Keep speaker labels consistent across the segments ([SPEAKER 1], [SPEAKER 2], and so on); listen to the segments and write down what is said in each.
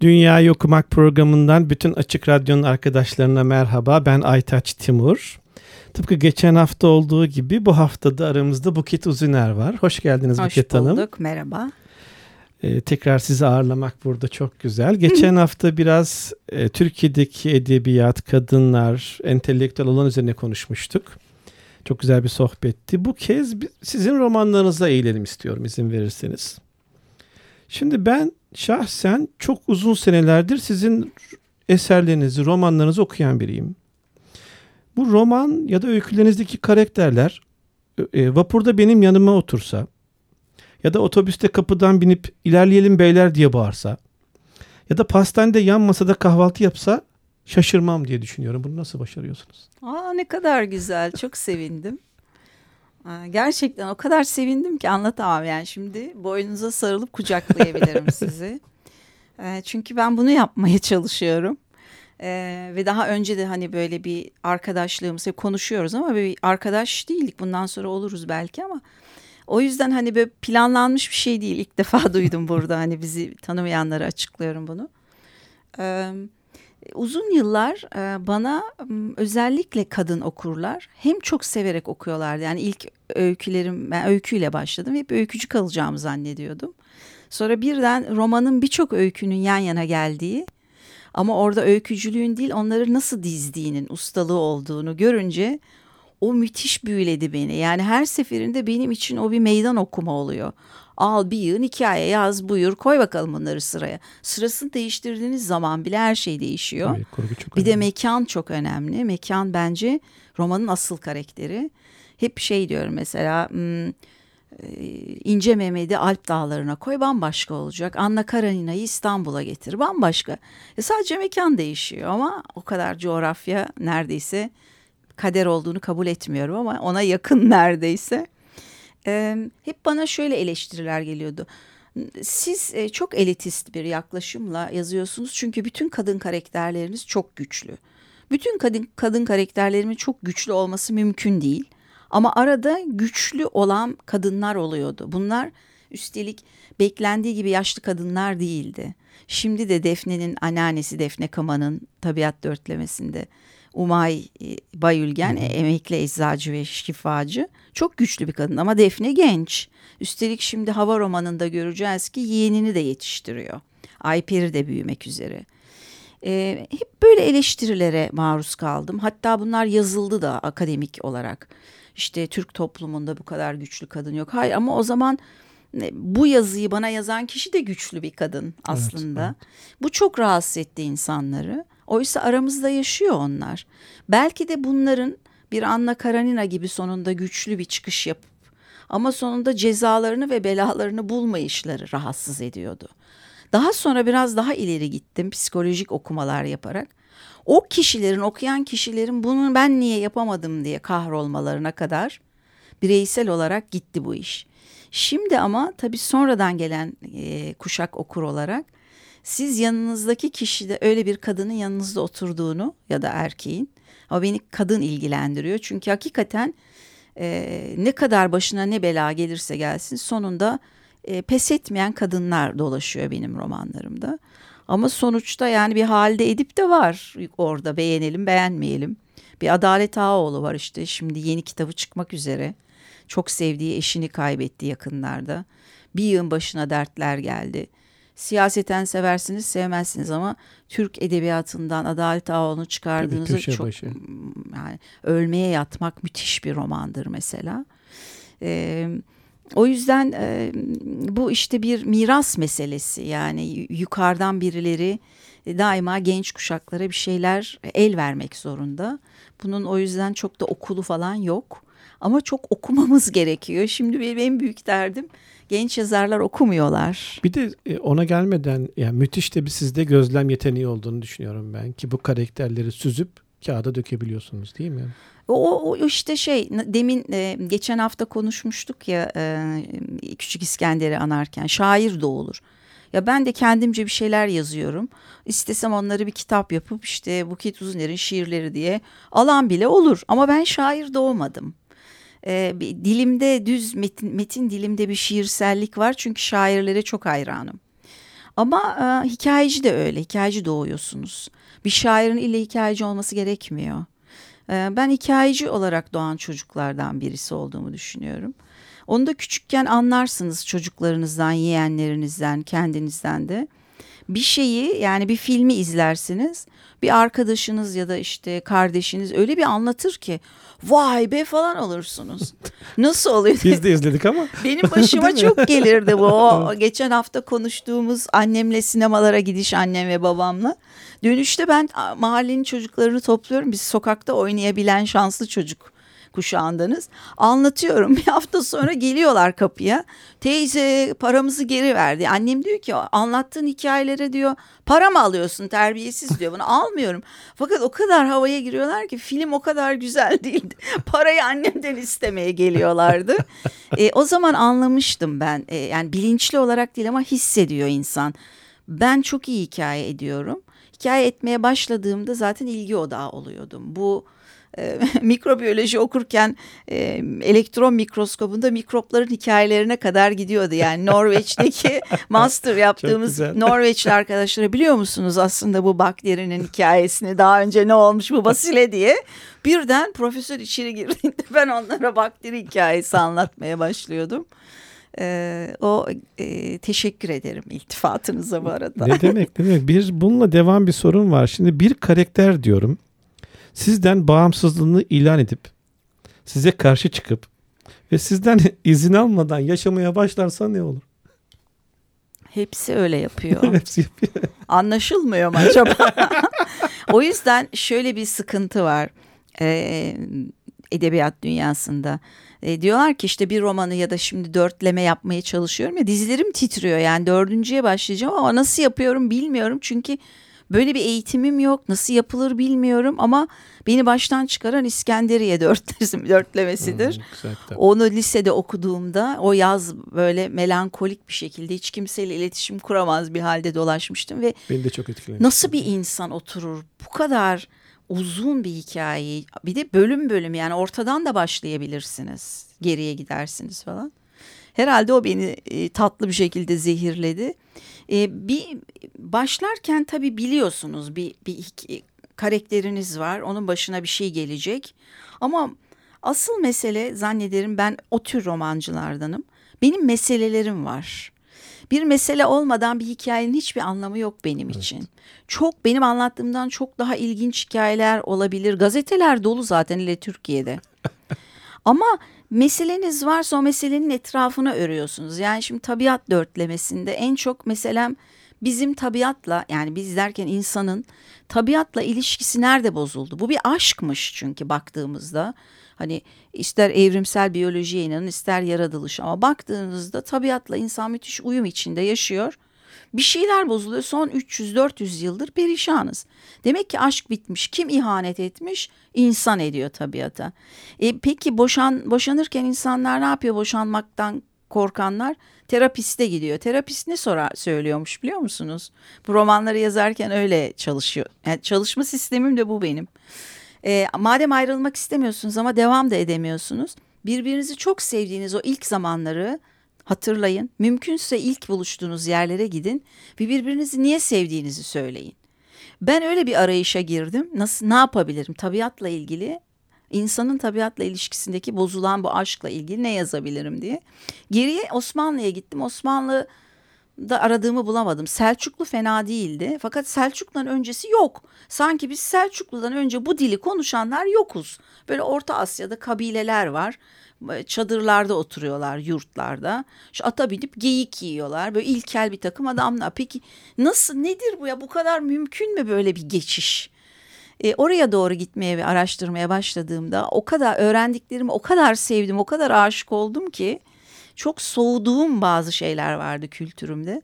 [SPEAKER 1] Dünyayı Okumak programından bütün Açık Radyo'nun arkadaşlarına merhaba. Ben Aytaç Timur. Tıpkı geçen hafta olduğu gibi bu haftada aramızda Buket Uzuner var. Hoş geldiniz
[SPEAKER 2] Hoş
[SPEAKER 1] Buket Hanım.
[SPEAKER 2] Hoş bulduk, merhaba.
[SPEAKER 1] Ee, tekrar sizi ağırlamak burada çok güzel. Geçen hafta biraz e, Türkiye'deki edebiyat, kadınlar, entelektüel olan üzerine konuşmuştuk. Çok güzel bir sohbetti. Bu kez sizin romanlarınıza eğilelim istiyorum izin verirseniz. Şimdi ben şahsen çok uzun senelerdir sizin eserlerinizi, romanlarınızı okuyan biriyim. Bu roman ya da öykülerinizdeki karakterler e, vapurda benim yanıma otursa ya da otobüste kapıdan binip ilerleyelim beyler diye bağırsa ya da pastanede yan masada kahvaltı yapsa şaşırmam diye düşünüyorum. Bunu nasıl başarıyorsunuz?
[SPEAKER 2] Aa ne kadar güzel. Çok sevindim. Gerçekten o kadar sevindim ki anlatamam yani şimdi boynunuza sarılıp kucaklayabilirim sizi. Çünkü ben bunu yapmaya çalışıyorum. Ee, ve daha önce de hani böyle bir arkadaşlığımız hep konuşuyoruz ama bir arkadaş değildik. Bundan sonra oluruz belki ama o yüzden hani böyle planlanmış bir şey değil. İlk defa duydum burada hani bizi tanımayanlara açıklıyorum bunu. Ee, uzun yıllar e, bana özellikle kadın okurlar hem çok severek okuyorlardı. Yani ilk öykülerim ben öyküyle başladım. Hep öykücü kalacağımı zannediyordum. Sonra birden romanın birçok öykünün yan yana geldiği ama orada öykücülüğün değil onları nasıl dizdiğinin ustalığı olduğunu görünce o müthiş büyüledi beni. Yani her seferinde benim için o bir meydan okuma oluyor. Al bir yığın hikaye yaz buyur koy bakalım bunları sıraya. Sırasını değiştirdiğiniz zaman bile her şey değişiyor.
[SPEAKER 1] Tabii, çok
[SPEAKER 2] bir
[SPEAKER 1] önemli.
[SPEAKER 2] de mekan çok önemli. Mekan bence romanın asıl karakteri. Hep şey diyorum mesela hmm, İnce Mehmet'i Alp Dağları'na koy bambaşka olacak. Anna Karenina'yı İstanbul'a getir bambaşka. E sadece mekan değişiyor ama o kadar coğrafya neredeyse kader olduğunu kabul etmiyorum ama ona yakın neredeyse. E, hep bana şöyle eleştiriler geliyordu. Siz e, çok elitist bir yaklaşımla yazıyorsunuz çünkü bütün kadın karakterleriniz çok güçlü. Bütün kadın kadın karakterlerimin çok güçlü olması mümkün değil. Ama arada güçlü olan kadınlar oluyordu. Bunlar üstelik beklendiği gibi yaşlı kadınlar değildi. Şimdi de Defne'nin anneannesi Defne Kama'nın tabiat dörtlemesinde Umay e, Bayülgen hı hı. emekli eczacı ve şifacı çok güçlü bir kadın ama Defne genç. Üstelik şimdi hava romanında göreceğiz ki yeğenini de yetiştiriyor. Ayperi de büyümek üzere. Ee, hep böyle eleştirilere maruz kaldım. Hatta bunlar yazıldı da akademik olarak işte Türk toplumunda bu kadar güçlü kadın yok. Hayır ama o zaman e, bu yazıyı bana yazan kişi de güçlü bir kadın aslında. Evet, evet. Bu çok rahatsız etti insanları. Oysa aramızda yaşıyor onlar. Belki de bunların bir Anna Karanina gibi sonunda güçlü bir çıkış yapıp ama sonunda cezalarını ve belalarını bulmayışları rahatsız ediyordu. Daha sonra biraz daha ileri gittim psikolojik okumalar yaparak o kişilerin okuyan kişilerin bunu ben niye yapamadım diye kahrolmalarına kadar bireysel olarak gitti bu iş. Şimdi ama tabii sonradan gelen e, kuşak okur olarak siz yanınızdaki kişide öyle bir kadının yanınızda oturduğunu ya da erkeğin ama beni kadın ilgilendiriyor. Çünkü hakikaten e, ne kadar başına ne bela gelirse gelsin sonunda e, pes etmeyen kadınlar dolaşıyor benim romanlarımda. Ama sonuçta yani bir halde edip de var orada beğenelim beğenmeyelim. Bir Adalet Ağoğlu var işte şimdi yeni kitabı çıkmak üzere. Çok sevdiği eşini kaybetti yakınlarda. Bir yığın başına dertler geldi. Siyaseten seversiniz sevmezsiniz ama Türk edebiyatından Adalet Ağoğlu'nu çıkardığınızı çok başı. yani ölmeye yatmak müthiş bir romandır mesela. Ee, o yüzden e, bu işte bir miras meselesi yani yukarıdan birileri daima genç kuşaklara bir şeyler el vermek zorunda. Bunun o yüzden çok da okulu falan yok ama çok okumamız gerekiyor. Şimdi benim en büyük derdim genç yazarlar okumuyorlar.
[SPEAKER 1] Bir de e, ona gelmeden yani müthiş de bir sizde gözlem yeteneği olduğunu düşünüyorum ben ki bu karakterleri süzüp kağıda dökebiliyorsunuz değil mi?
[SPEAKER 2] O, o işte şey demin e, geçen hafta konuşmuştuk ya e, Küçük İskender'i anarken şair doğulur. Ya ben de kendimce bir şeyler yazıyorum. İstesem onları bir kitap yapıp işte Buket Uzuner'in şiirleri diye alan bile olur. Ama ben şair doğmadım. E, dilimde düz metin, metin dilimde bir şiirsellik var çünkü şairlere çok hayranım. Ama e, hikayeci de öyle. Hikayeci doğuyorsunuz. Bir şairin ille hikayeci olması gerekmiyor. E, ben hikayeci olarak doğan çocuklardan birisi olduğumu düşünüyorum. Onu da küçükken anlarsınız çocuklarınızdan, yeğenlerinizden, kendinizden de. Bir şeyi yani bir filmi izlersiniz. Bir arkadaşınız ya da işte kardeşiniz öyle bir anlatır ki vay be falan olursunuz. Nasıl oluyor?
[SPEAKER 1] Biz de izledik ama.
[SPEAKER 2] Benim başıma çok gelirdi bu. O, geçen hafta konuştuğumuz annemle sinemalara gidiş annem ve babamla. Dönüşte ben mahallenin çocuklarını topluyorum. Biz sokakta oynayabilen şanslı çocuk kuşağındanız. Anlatıyorum bir hafta sonra geliyorlar kapıya. Teyze paramızı geri verdi. Annem diyor ki anlattığın hikayelere diyor para mı alıyorsun terbiyesiz diyor. Bunu almıyorum. Fakat o kadar havaya giriyorlar ki film o kadar güzel değildi. Parayı annemden istemeye geliyorlardı. e, o zaman anlamıştım ben. E, yani bilinçli olarak değil ama hissediyor insan. Ben çok iyi hikaye ediyorum. Hikaye etmeye başladığımda zaten ilgi odağı oluyordum. Bu e, mikrobiyoloji okurken e, elektron mikroskobunda mikropların hikayelerine kadar gidiyordu. Yani Norveç'teki master yaptığımız Norveçli arkadaşları biliyor musunuz aslında bu bakterinin hikayesini daha önce ne olmuş bu basile diye. Birden profesör içeri girdiğinde ben onlara bakteri hikayesi anlatmaya başlıyordum. Ee, o e, teşekkür ederim iltifatınıza bu arada.
[SPEAKER 1] Ne demek ne demek. Bir bununla devam bir sorun var. Şimdi bir karakter diyorum sizden bağımsızlığını ilan edip size karşı çıkıp ve sizden izin almadan yaşamaya başlarsa ne olur?
[SPEAKER 2] Hepsi öyle yapıyor. Hepsi yapıyor. Anlaşılmıyor mu acaba? o yüzden şöyle bir sıkıntı var ee, edebiyat dünyasında. E, diyorlar ki işte bir romanı ya da şimdi dörtleme yapmaya çalışıyorum ya dizlerim titriyor. Yani dördüncüye başlayacağım ama nasıl yapıyorum bilmiyorum. Çünkü Böyle bir eğitimim yok. Nasıl yapılır bilmiyorum ama beni baştan çıkaran İskenderiye dörtlesi, dörtlemesidir. Hmm, Onu lisede okuduğumda o yaz böyle melankolik bir şekilde hiç kimseyle iletişim kuramaz bir halde dolaşmıştım ve
[SPEAKER 1] beni de çok etkilemişti.
[SPEAKER 2] Nasıl bir insan oturur bu kadar uzun bir hikayeyi bir de bölüm bölüm yani ortadan da başlayabilirsiniz. Geriye gidersiniz falan. Herhalde o beni e, tatlı bir şekilde zehirledi. E, bir başlarken tabii biliyorsunuz bir, bir karakteriniz var. Onun başına bir şey gelecek. Ama asıl mesele zannederim ben o tür romancılardanım. Benim meselelerim var. Bir mesele olmadan bir hikayenin hiçbir anlamı yok benim evet. için. Çok benim anlattığımdan çok daha ilginç hikayeler olabilir. Gazeteler dolu zaten ile Türkiye'de. Ama meseleniz varsa o meselenin etrafına örüyorsunuz. Yani şimdi tabiat dörtlemesinde en çok meselem bizim tabiatla yani biz derken insanın tabiatla ilişkisi nerede bozuldu? Bu bir aşkmış çünkü baktığımızda. Hani ister evrimsel biyolojiye inanın ister yaratılış ama baktığınızda tabiatla insan müthiş uyum içinde yaşıyor. Bir şeyler bozuluyor. Son 300-400 yıldır perişanız. Demek ki aşk bitmiş. Kim ihanet etmiş? İnsan ediyor tabiata. E, peki boşan boşanırken insanlar ne yapıyor boşanmaktan korkanlar? Terapiste gidiyor. Terapist ne sorar söylüyormuş biliyor musunuz? Bu romanları yazarken öyle çalışıyor. Yani çalışma sistemim de bu benim. E, madem ayrılmak istemiyorsunuz ama devam da edemiyorsunuz. Birbirinizi çok sevdiğiniz o ilk zamanları hatırlayın. Mümkünse ilk buluştuğunuz yerlere gidin ve birbirinizi niye sevdiğinizi söyleyin. Ben öyle bir arayışa girdim. Nasıl ne yapabilirim? Tabiatla ilgili insanın tabiatla ilişkisindeki bozulan bu aşkla ilgili ne yazabilirim diye. Geriye Osmanlı'ya gittim. Osmanlı da aradığımı bulamadım. Selçuklu fena değildi. Fakat Selçuklu'dan öncesi yok. Sanki biz Selçuklu'dan önce bu dili konuşanlar yokuz. Böyle Orta Asya'da kabileler var çadırlarda oturuyorlar yurtlarda. Şu ata binip geyik yiyorlar. Böyle ilkel bir takım adamlar. Peki nasıl nedir bu ya? Bu kadar mümkün mü böyle bir geçiş? E, oraya doğru gitmeye ve araştırmaya başladığımda o kadar öğrendiklerimi o kadar sevdim, o kadar aşık oldum ki çok soğuduğum bazı şeyler vardı kültürümde.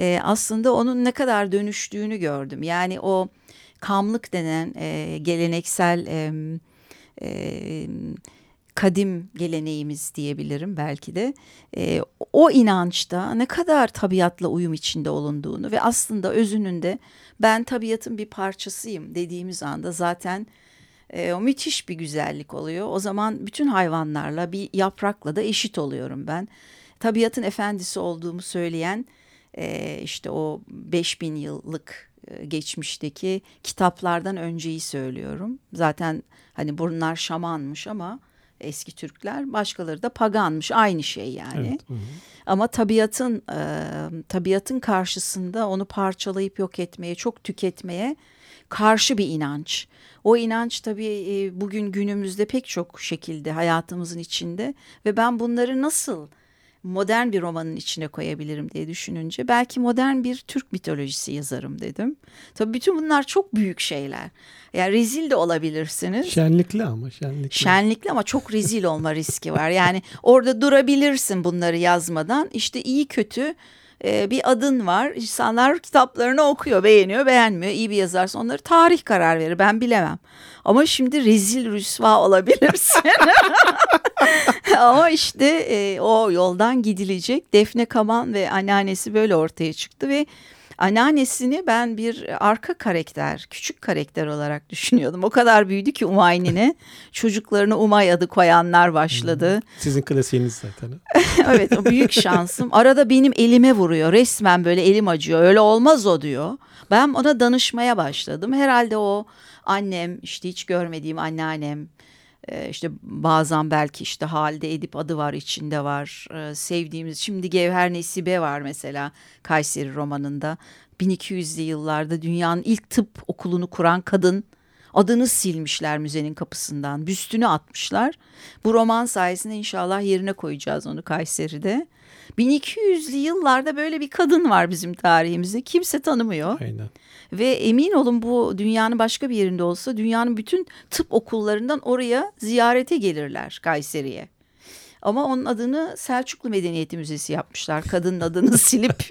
[SPEAKER 2] E, aslında onun ne kadar dönüştüğünü gördüm. Yani o kamlık denen e, geleneksel e, e, kadim geleneğimiz diyebilirim belki de e, o inançta ne kadar tabiatla uyum içinde olunduğunu ve aslında özünün de ben tabiatın bir parçasıyım dediğimiz anda zaten e, o müthiş bir güzellik oluyor. O zaman bütün hayvanlarla bir yaprakla da eşit oluyorum ben. Tabiatın efendisi olduğumu söyleyen e, işte o 5000 yıllık e, geçmişteki kitaplardan önceyi söylüyorum. Zaten hani bunlar şamanmış ama eski Türkler başkaları da paganmış aynı şey yani. Evet. Hı hı. Ama tabiatın e, tabiatın karşısında onu parçalayıp yok etmeye, çok tüketmeye karşı bir inanç. O inanç tabii e, bugün günümüzde pek çok şekilde hayatımızın içinde ve ben bunları nasıl modern bir romanın içine koyabilirim diye düşününce belki modern bir Türk mitolojisi yazarım dedim. Tabii bütün bunlar çok büyük şeyler. Yani rezil de olabilirsiniz.
[SPEAKER 1] Şenlikli ama şenlikli.
[SPEAKER 2] Şenlikli ama çok rezil olma riski var. Yani orada durabilirsin bunları yazmadan. İşte iyi kötü e, bir adın var. İnsanlar kitaplarını okuyor, beğeniyor, beğenmiyor. İyi bir yazarsa onları tarih karar verir. Ben bilemem. Ama şimdi rezil rüsva olabilirsin. Ama işte e, o yoldan gidilecek. Defne Kaman ve anneannesi böyle ortaya çıktı ve anneannesini ben bir arka karakter, küçük karakter olarak düşünüyordum. O kadar büyüdü ki Umayni'ne çocuklarına Umay adı koyanlar başladı. Hmm.
[SPEAKER 1] Sizin klasiğiniz zaten.
[SPEAKER 2] evet o büyük şansım. Arada benim elime vuruyor. Resmen böyle elim acıyor. Öyle olmaz o diyor. Ben ona danışmaya başladım. Herhalde o annem işte hiç görmediğim anneannem ee, işte bazen belki işte Halide Edip adı var içinde var. Ee, sevdiğimiz şimdi Gevher Nesibe var mesela Kayseri romanında. 1200'lü yıllarda dünyanın ilk tıp okulunu kuran kadın adını silmişler müzenin kapısından. Büstünü atmışlar. Bu roman sayesinde inşallah yerine koyacağız onu Kayseri'de. 1200'lü yıllarda böyle bir kadın var bizim tarihimizde. Kimse tanımıyor. Aynen. Ve emin olun bu dünyanın başka bir yerinde olsa dünyanın bütün tıp okullarından oraya ziyarete gelirler Kayseri'ye. Ama onun adını Selçuklu Medeniyeti Müzesi yapmışlar. Kadının adını silip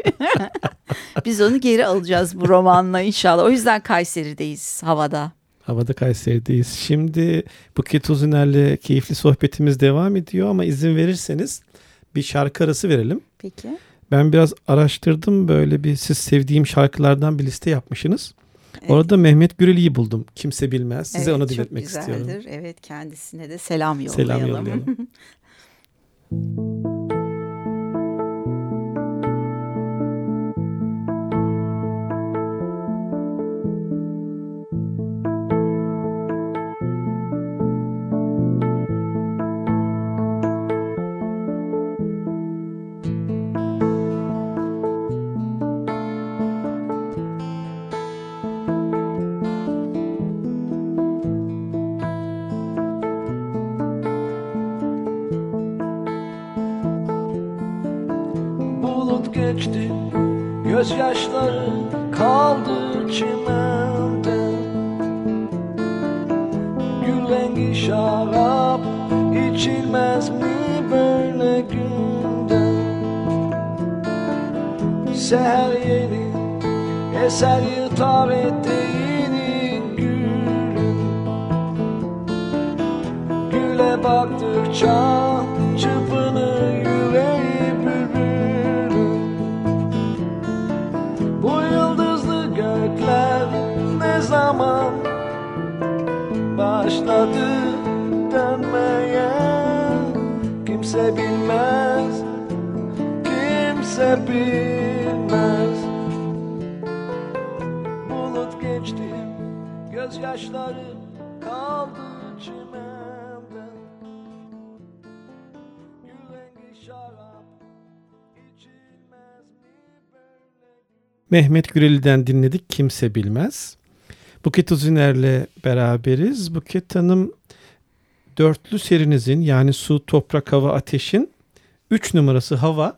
[SPEAKER 2] biz onu geri alacağız bu romanla inşallah. O yüzden Kayseri'deyiz havada.
[SPEAKER 1] Havada Kayseri'deyiz. Şimdi Buket Uzuner'le keyifli sohbetimiz devam ediyor ama izin verirseniz bir şarkı arası verelim.
[SPEAKER 2] Peki.
[SPEAKER 1] Ben biraz araştırdım böyle bir siz sevdiğim şarkılardan bir liste yapmışsınız. Evet. Orada Mehmet Güreli'yi buldum. Kimse bilmez. Size evet, onu diletmek istiyorum.
[SPEAKER 2] Evet kendisine de selam yollayalım. Selam yollayalım.
[SPEAKER 3] geçti Gözyaşları kaldı çimende. Gül rengi şarap içilmez mi böyle günde? Seher yeni eser yırtar eteğini gülüm. Güle baktıkça başladı dönmeye Kimse bilmez, kimse bilmez. Bulut geçti, gözyaşları kaldı çimende. Gül şarap içilmez mi böyle?
[SPEAKER 1] Mehmet Güreli'den dinledik Kimse Bilmez. Buket Uziner'le beraberiz. Buket Hanım dörtlü serinizin yani su, toprak, hava, ateşin 3 numarası hava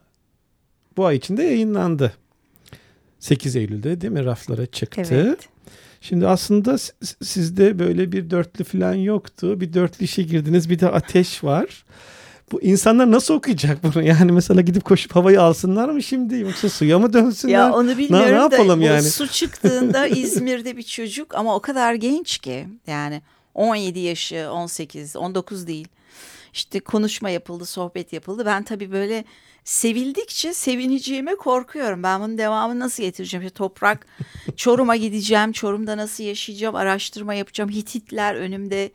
[SPEAKER 1] bu ay içinde yayınlandı. 8 Eylül'de değil mi raflara çıktı. Evet. Şimdi aslında sizde böyle bir dörtlü falan yoktu. Bir dörtlü işe girdiniz bir de ateş var. Bu insanlar nasıl okuyacak bunu? Yani mesela gidip koşup havayı alsınlar mı şimdi yoksa suya mı dönsünler?
[SPEAKER 2] Ya onu bilmiyorum ne, ne yapalım da yani? su çıktığında İzmir'de bir çocuk ama o kadar genç ki yani 17 yaşı 18 19 değil. İşte konuşma yapıldı, sohbet yapıldı. Ben tabii böyle sevildikçe sevineceğime korkuyorum. Ben bunun devamını nasıl getireceğim? İşte toprak, Çorum'a gideceğim. Çorum'da nasıl yaşayacağım? Araştırma yapacağım. Hititler önümde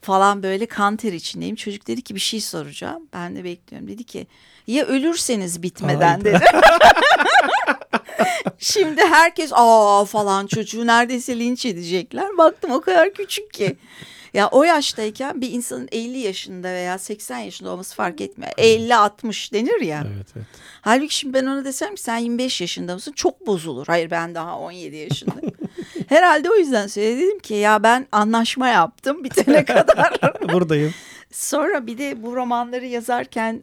[SPEAKER 2] falan böyle kanter içindeyim. Çocuk dedi ki bir şey soracağım. Ben de bekliyorum. Dedi ki ya ölürseniz bitmeden
[SPEAKER 1] Hayda.
[SPEAKER 2] dedi. Şimdi herkes aa falan çocuğu neredeyse linç edecekler. Baktım o kadar küçük ki. Ya o yaştayken bir insanın 50 yaşında veya 80 yaşında olması fark etmiyor. 50-60 denir ya.
[SPEAKER 1] Evet evet.
[SPEAKER 2] Halbuki şimdi ben ona desem ki sen 25 yaşında mısın? Çok bozulur. Hayır ben daha 17 yaşındayım. Herhalde o yüzden söyledim ki ya ben anlaşma yaptım bitene kadar.
[SPEAKER 1] Buradayım.
[SPEAKER 2] Sonra bir de bu romanları yazarken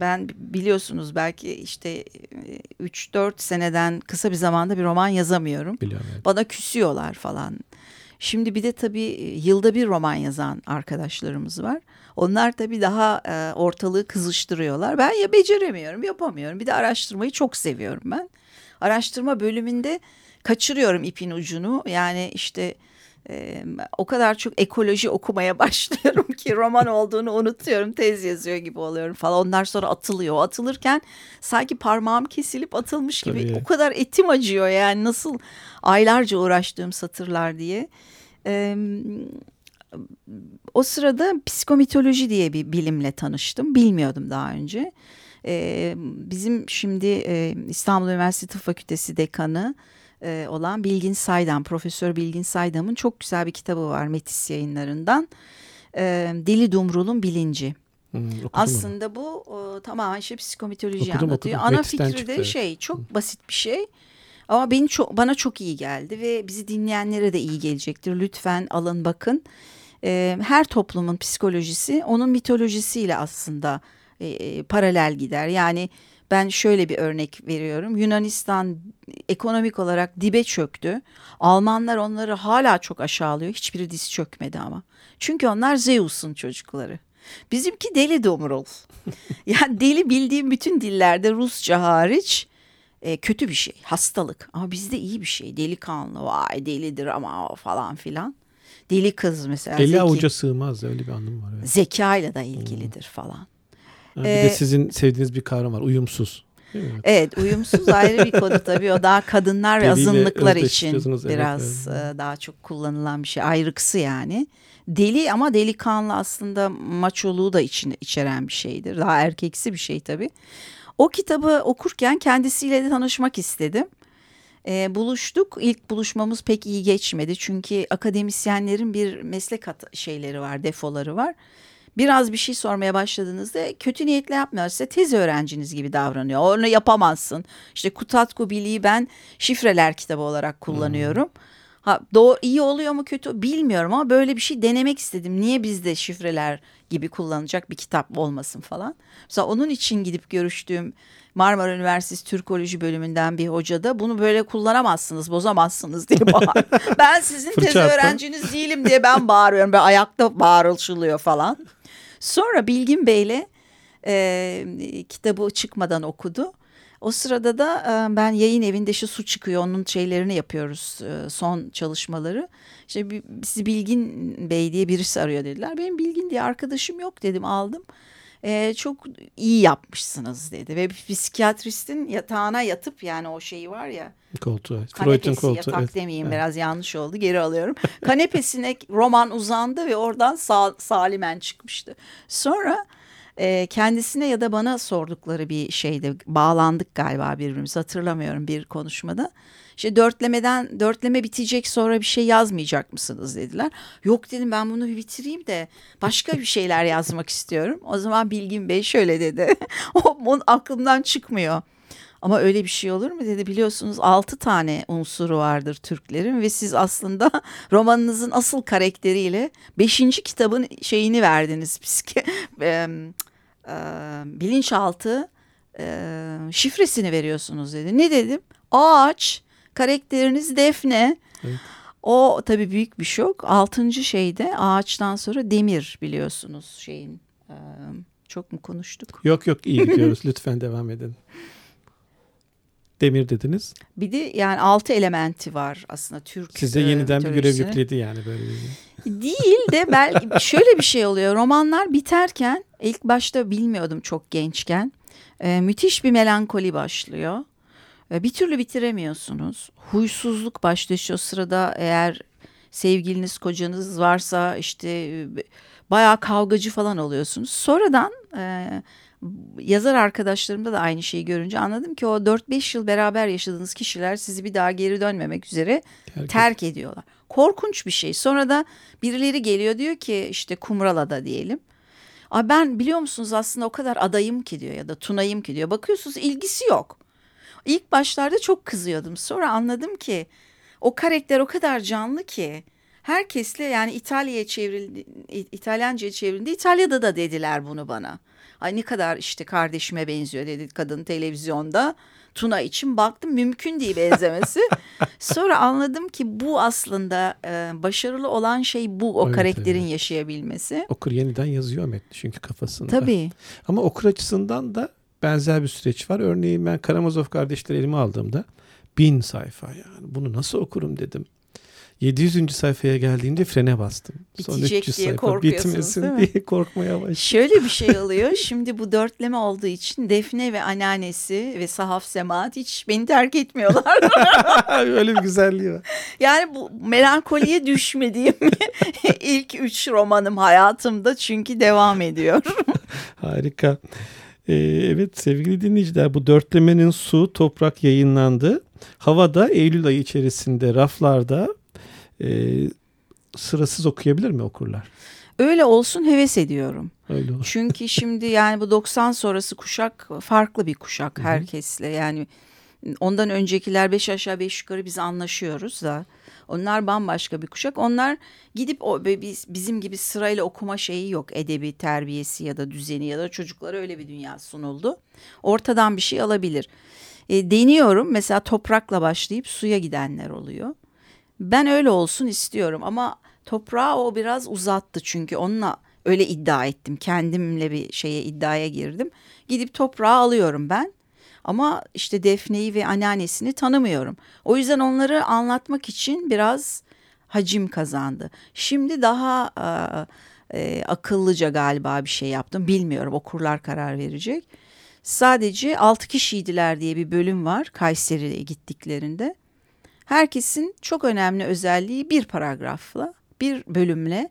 [SPEAKER 2] ben biliyorsunuz belki işte e, 3-4 seneden kısa bir zamanda bir roman yazamıyorum.
[SPEAKER 1] Biliyorum. Evet.
[SPEAKER 2] Bana küsüyorlar falan. Şimdi bir de tabii yılda bir roman yazan arkadaşlarımız var. Onlar tabii daha e, ortalığı kızıştırıyorlar. Ben ya beceremiyorum, yapamıyorum. Bir de araştırmayı çok seviyorum ben. Araştırma bölümünde kaçırıyorum ipin ucunu. Yani işte e, o kadar çok ekoloji okumaya başlıyorum ki roman olduğunu unutuyorum. Tez yazıyor gibi oluyorum falan. Onlar sonra atılıyor. O Atılırken sanki parmağım kesilip atılmış gibi.
[SPEAKER 1] Tabii.
[SPEAKER 2] O kadar etim acıyor yani nasıl aylarca uğraştığım satırlar diye. Ee, o sırada psikomitoloji diye bir bilimle tanıştım. Bilmiyordum daha önce. Ee, bizim şimdi e, İstanbul Üniversitesi Tıp Fakültesi dekanı e, olan Bilgin Saydam, Profesör Bilgin Saydam'ın çok güzel bir kitabı var Metis yayınlarından. Ee, Deli Dumrul'un Bilinci.
[SPEAKER 1] Hmm.
[SPEAKER 2] Aslında bu o, tamamen işte psikomitoloji
[SPEAKER 1] Okudum,
[SPEAKER 2] anlatıyor.
[SPEAKER 1] okudum.
[SPEAKER 2] Ana
[SPEAKER 1] Metis'ten
[SPEAKER 2] fikri
[SPEAKER 1] çıktı,
[SPEAKER 2] de şey çok basit bir şey. Ama beni çok bana çok iyi geldi ve bizi dinleyenlere de iyi gelecektir. Lütfen alın bakın. Ee, her toplumun psikolojisi onun mitolojisiyle aslında e, e, paralel gider. Yani ben şöyle bir örnek veriyorum. Yunanistan ekonomik olarak dibe çöktü. Almanlar onları hala çok aşağılıyor. Hiçbiri diz çökmedi ama. Çünkü onlar Zeus'un çocukları. Bizimki deli domrul. yani deli bildiğim bütün dillerde Rusça hariç e, kötü bir şey, hastalık. Ama bizde iyi bir şey. Delikanlı, vay delidir ama falan filan. Deli kız mesela.
[SPEAKER 1] Eli
[SPEAKER 2] zeki.
[SPEAKER 1] avuca sığmaz öyle bir anlam var. Evet.
[SPEAKER 2] Zekayla da ilgilidir falan.
[SPEAKER 1] Bir
[SPEAKER 2] Ee,
[SPEAKER 1] de sizin sevdiğiniz bir kavram var. Uyumsuz.
[SPEAKER 2] Evet uyumsuz ayrı bir konu tabii o daha kadınlar ve azınlıklar için
[SPEAKER 1] evet,
[SPEAKER 2] biraz e, daha çok kullanılan bir şey ayrıksı yani. Deli ama delikanlı aslında maçoluğu da için, içeren bir şeydir. Daha erkeksi bir şey tabii. O kitabı okurken kendisiyle de tanışmak istedim. E, buluştuk. İlk buluşmamız pek iyi geçmedi. Çünkü akademisyenlerin bir meslek şeyleri var, defoları var. Biraz bir şey sormaya başladığınızda kötü niyetle yapmıyor. Size tez öğrenciniz gibi davranıyor. Onu yapamazsın. İşte Kutatku Bili'yi ben şifreler kitabı olarak kullanıyorum. Ha, doğru, iyi oluyor mu kötü bilmiyorum ama böyle bir şey denemek istedim. Niye bizde şifreler gibi kullanacak bir kitap olmasın falan. Mesela onun için gidip görüştüğüm Marmara Üniversitesi Türkoloji bölümünden bir hoca da bunu böyle kullanamazsınız, bozamazsınız diye bağır. ben sizin tez öğrenciniz değilim diye ben bağırıyorum. Böyle ayakta bağırılışılıyor falan. Sonra Bilgin Bey'le e, kitabı çıkmadan okudu. O sırada da e, ben yayın evinde şu su çıkıyor onun şeylerini yapıyoruz e, son çalışmaları. İşte bizi Bilgin Bey diye birisi arıyor dediler. Benim Bilgin diye arkadaşım yok dedim aldım. E, çok iyi yapmışsınız dedi ve bir psikiyatristin yatağına yatıp yani o şeyi var ya
[SPEAKER 1] Koltuğu. evet. Freud'un koltuğu.
[SPEAKER 2] yatak
[SPEAKER 1] evet.
[SPEAKER 2] demeyeyim
[SPEAKER 1] Evet.
[SPEAKER 2] biraz yanlış oldu geri alıyorum. Kanepesine roman uzandı ve oradan sağ, salimen çıkmıştı. Sonra e, kendisine ya da bana sordukları bir şeyde bağlandık galiba birbirimize hatırlamıyorum bir konuşmada. İşte dörtlemeden dörtleme bitecek sonra bir şey yazmayacak mısınız dediler. Yok dedim ben bunu bir bitireyim de başka bir şeyler yazmak istiyorum. O zaman Bilgin Bey şöyle dedi. onun aklımdan çıkmıyor. Ama öyle bir şey olur mu dedi biliyorsunuz altı tane unsuru vardır Türklerin ve siz aslında romanınızın asıl karakteriyle beşinci kitabın şeyini verdiniz. Psike, e, e, bilinçaltı e, şifresini veriyorsunuz dedi. Ne dedim? Ağaç, karakteriniz Defne.
[SPEAKER 1] Evet.
[SPEAKER 2] O tabii büyük bir şok. Altıncı şeyde ağaçtan sonra demir biliyorsunuz şeyin. e, çok mu konuştuk?
[SPEAKER 1] Yok yok iyi gidiyoruz. Lütfen devam edin. Demir dediniz.
[SPEAKER 2] Bir de yani altı elementi var aslında Türk.
[SPEAKER 1] Size
[SPEAKER 2] e,
[SPEAKER 1] yeniden bir görev yükledi yani böyle bir.
[SPEAKER 2] Değil de ben şöyle bir şey oluyor. Romanlar biterken ilk başta bilmiyordum çok gençken. e, müthiş bir melankoli başlıyor. E, bir türlü bitiremiyorsunuz. Huysuzluk başlıyor. Sırada eğer sevgiliniz, kocanız varsa işte e, bayağı kavgacı falan oluyorsunuz. Sonradan e, yazar arkadaşlarımda da aynı şeyi görünce anladım ki o 4-5 yıl beraber yaşadığınız kişiler sizi bir daha geri dönmemek üzere
[SPEAKER 1] Terk
[SPEAKER 2] terk ediyorlar. Korkunç bir şey. Sonra da birileri geliyor diyor ki işte Kumrala'da diyelim. Ay ben biliyor musunuz aslında o kadar adayım ki diyor ya da Tunay'ım ki diyor. Bakıyorsunuz ilgisi yok. İlk başlarda çok kızıyordum. Sonra anladım ki o karakter o kadar canlı ki herkesle yani İtalya'ya çevrildi, İtalyanca'ya çevrildi. İtalya'da da dediler bunu bana. Ay ne kadar işte kardeşime benziyor dedi kadın televizyonda. Tuna için baktım mümkün değil benzemesi. Sonra anladım ki bu aslında e, başarılı olan şey bu o
[SPEAKER 1] Evet,
[SPEAKER 2] karakterin
[SPEAKER 1] evet.
[SPEAKER 2] yaşayabilmesi.
[SPEAKER 1] Okur yeniden yazıyor metni çünkü kafasında.
[SPEAKER 2] Tabii.
[SPEAKER 1] Ama okur açısından da benzer bir süreç var. Örneğin ben Karamazov kardeşleri elime aldığımda bin sayfa yani bunu nasıl okurum dedim. 700. sayfaya geldiğimde frene bastım.
[SPEAKER 2] Bitecek diye korkuyorsunuz,
[SPEAKER 1] bitmesin diye korkmaya başladım.
[SPEAKER 2] Şöyle bir şey oluyor. Şimdi bu dörtleme olduğu için Defne ve anneannesi ve Sahaf Semahat hiç beni terk etmiyorlar.
[SPEAKER 1] Öyle bir güzelliği var.
[SPEAKER 2] yani bu melankoliye düşmediğim ilk üç romanım hayatımda çünkü devam ediyor.
[SPEAKER 1] Harika. Ee, evet sevgili dinleyiciler bu dörtlemenin su, toprak yayınlandı. Havada Eylül ayı içerisinde raflarda e, sırasız okuyabilir mi okurlar?
[SPEAKER 2] Öyle olsun heves ediyorum.
[SPEAKER 1] Öyle olur.
[SPEAKER 2] Çünkü şimdi yani bu 90 sonrası kuşak farklı bir kuşak herkesle. Yani ondan öncekiler beş aşağı beş yukarı biz anlaşıyoruz da. Onlar bambaşka bir kuşak. Onlar gidip o bizim gibi sırayla okuma şeyi yok. Edebi terbiyesi ya da düzeni ya da çocuklara öyle bir dünya sunuldu. Ortadan bir şey alabilir. E, deniyorum mesela toprakla başlayıp suya gidenler oluyor. Ben öyle olsun istiyorum ama toprağı o biraz uzattı çünkü onunla öyle iddia ettim. Kendimle bir şeye iddiaya girdim. Gidip toprağı alıyorum ben. Ama işte Defne'yi ve anneannesini tanımıyorum. O yüzden onları anlatmak için biraz hacim kazandı. Şimdi daha e, e, akıllıca galiba bir şey yaptım. Bilmiyorum okurlar karar verecek. Sadece 6 kişiydiler diye bir bölüm var Kayseri'ye gittiklerinde. Herkesin çok önemli özelliği bir paragrafla, bir bölümle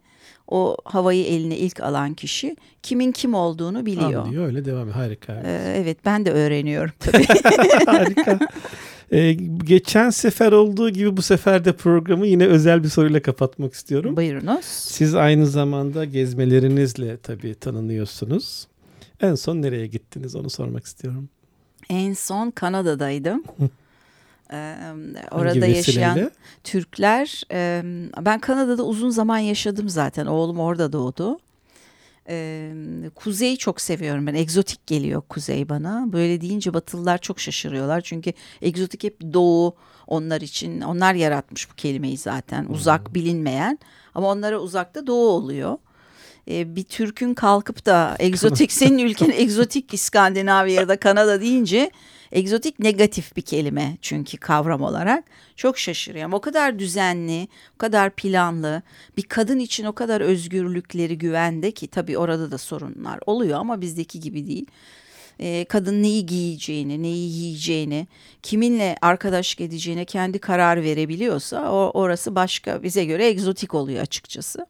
[SPEAKER 2] o havayı eline ilk alan kişi kimin kim olduğunu biliyor.
[SPEAKER 1] Anlıyor öyle devam ediyor. Harika.
[SPEAKER 2] Ee, evet ben de öğreniyorum tabii.
[SPEAKER 1] Harika. Ee, geçen sefer olduğu gibi bu sefer de programı yine özel bir soruyla kapatmak istiyorum.
[SPEAKER 2] Buyurunuz.
[SPEAKER 1] Siz aynı zamanda gezmelerinizle tabii tanınıyorsunuz. En son nereye gittiniz onu sormak istiyorum.
[SPEAKER 2] En son Kanada'daydım. Ee,
[SPEAKER 1] Hangi
[SPEAKER 2] orada yaşayan
[SPEAKER 1] vesileyle?
[SPEAKER 2] Türkler. e, ben Kanada'da uzun zaman yaşadım zaten. Oğlum orada doğdu. Ee, kuzeyi çok seviyorum ben. Egzotik geliyor kuzey bana. Böyle deyince Batılılar çok şaşırıyorlar. Çünkü egzotik hep doğu onlar için. Onlar yaratmış bu kelimeyi zaten. Uzak bilinmeyen. Ama onlara uzakta doğu oluyor. Bir Türk'ün kalkıp da egzotik senin ülken egzotik İskandinavya ya da Kanada deyince egzotik negatif bir kelime çünkü kavram olarak çok şaşırıyorum. O kadar düzenli, o kadar planlı, bir kadın için o kadar özgürlükleri güvende ki tabii orada da sorunlar oluyor ama bizdeki gibi değil. Ee, kadın neyi giyeceğini, neyi yiyeceğini, kiminle arkadaşlık edeceğine kendi karar verebiliyorsa o, orası başka bize göre egzotik oluyor açıkçası.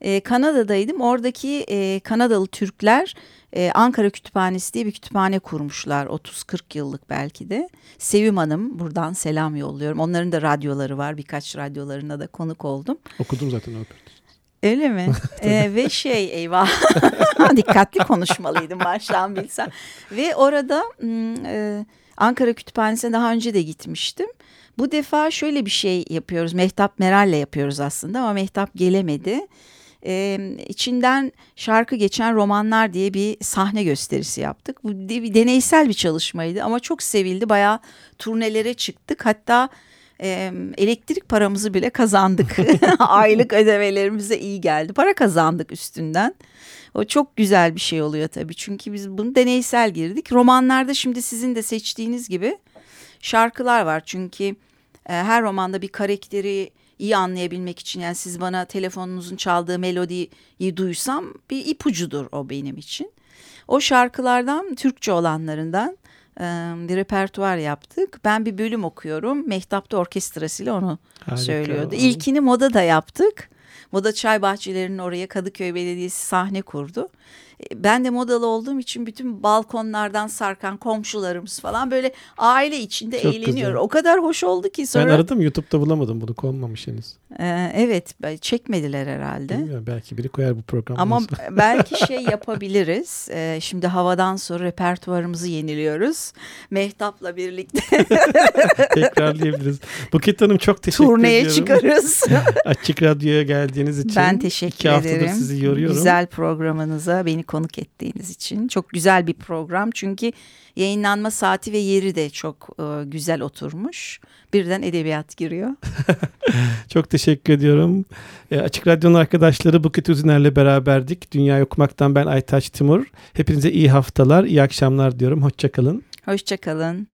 [SPEAKER 2] Ee, Kanada'daydım. Oradaki e, Kanadalı Türkler e, Ankara Kütüphanesi diye bir kütüphane kurmuşlar. 30-40 yıllık belki de. Sevim Hanım buradan selam yolluyorum. Onların da radyoları var. Birkaç radyolarına da konuk oldum.
[SPEAKER 1] Okudum zaten o.
[SPEAKER 2] Öyle mi? Ee, ve şey eyvah dikkatli konuşmalıydım baştan bilsem. Ve orada e, Ankara Kütüphanesi'ne daha önce de gitmiştim. Bu defa şöyle bir şey yapıyoruz. Mehtap Meral'le yapıyoruz aslında ama Mehtap gelemedi. Ee, içinden şarkı geçen romanlar diye bir sahne gösterisi yaptık. Bu bir deneysel bir çalışmaydı ama çok sevildi. Bayağı turnelere çıktık. Hatta e, elektrik paramızı bile kazandık. Aylık ödemelerimize iyi geldi. Para kazandık üstünden. O çok güzel bir şey oluyor tabii. Çünkü biz bunu deneysel girdik. Romanlarda şimdi sizin de seçtiğiniz gibi şarkılar var. Çünkü e, her romanda bir karakteri iyi anlayabilmek için yani siz bana telefonunuzun çaldığı melodiyi duysam bir ipucudur o benim için. O şarkılardan Türkçe olanlarından bir repertuar yaptık. Ben bir bölüm okuyorum. Mehtap da orkestrasıyla onu
[SPEAKER 1] Harika.
[SPEAKER 2] söylüyordu. İlkini moda da yaptık. Moda Çay Bahçeleri'nin oraya Kadıköy Belediyesi sahne kurdu. E, Ben de modalı olduğum için bütün balkonlardan sarkan komşularımız falan böyle aile içinde
[SPEAKER 1] Çok
[SPEAKER 2] eğleniyor.
[SPEAKER 1] güzel.
[SPEAKER 2] O kadar hoş oldu ki
[SPEAKER 1] Ben
[SPEAKER 2] sonra.
[SPEAKER 1] aradım YouTube'da bulamadım bunu konmamış henüz.
[SPEAKER 2] E, evet çekmediler herhalde.
[SPEAKER 1] Bilmiyorum belki biri koyar bu programdan
[SPEAKER 2] Ama belki şey yapabiliriz. Ee, şimdi havadan sonra repertuarımızı yeniliyoruz. Mehtap'la birlikte
[SPEAKER 1] tekrarlayabiliriz. Buket Hanım çok teşekkür
[SPEAKER 2] turneye
[SPEAKER 1] ediyorum.
[SPEAKER 2] çıkarız.
[SPEAKER 1] Açık Radyo'ya geldiğiniz için.
[SPEAKER 2] ben teşekkür
[SPEAKER 1] İki haftadır
[SPEAKER 2] ederim.
[SPEAKER 1] sizi yoruyorum.
[SPEAKER 2] Güzel programınıza beni konuk ettiğiniz için. Çok güzel bir program çünkü yayınlanma saati ve yeri de çok e, güzel oturmuş. Birden edebiyat giriyor.
[SPEAKER 1] Çok teşekkür ediyorum. E, Açık Radyo'nun arkadaşları Buket Üzüner'le beraberdik. Dünya Okumak'tan ben Aytaç Timur. Hepinize iyi haftalar, iyi akşamlar diyorum. Hoşçakalın.
[SPEAKER 2] Hoşçakalın.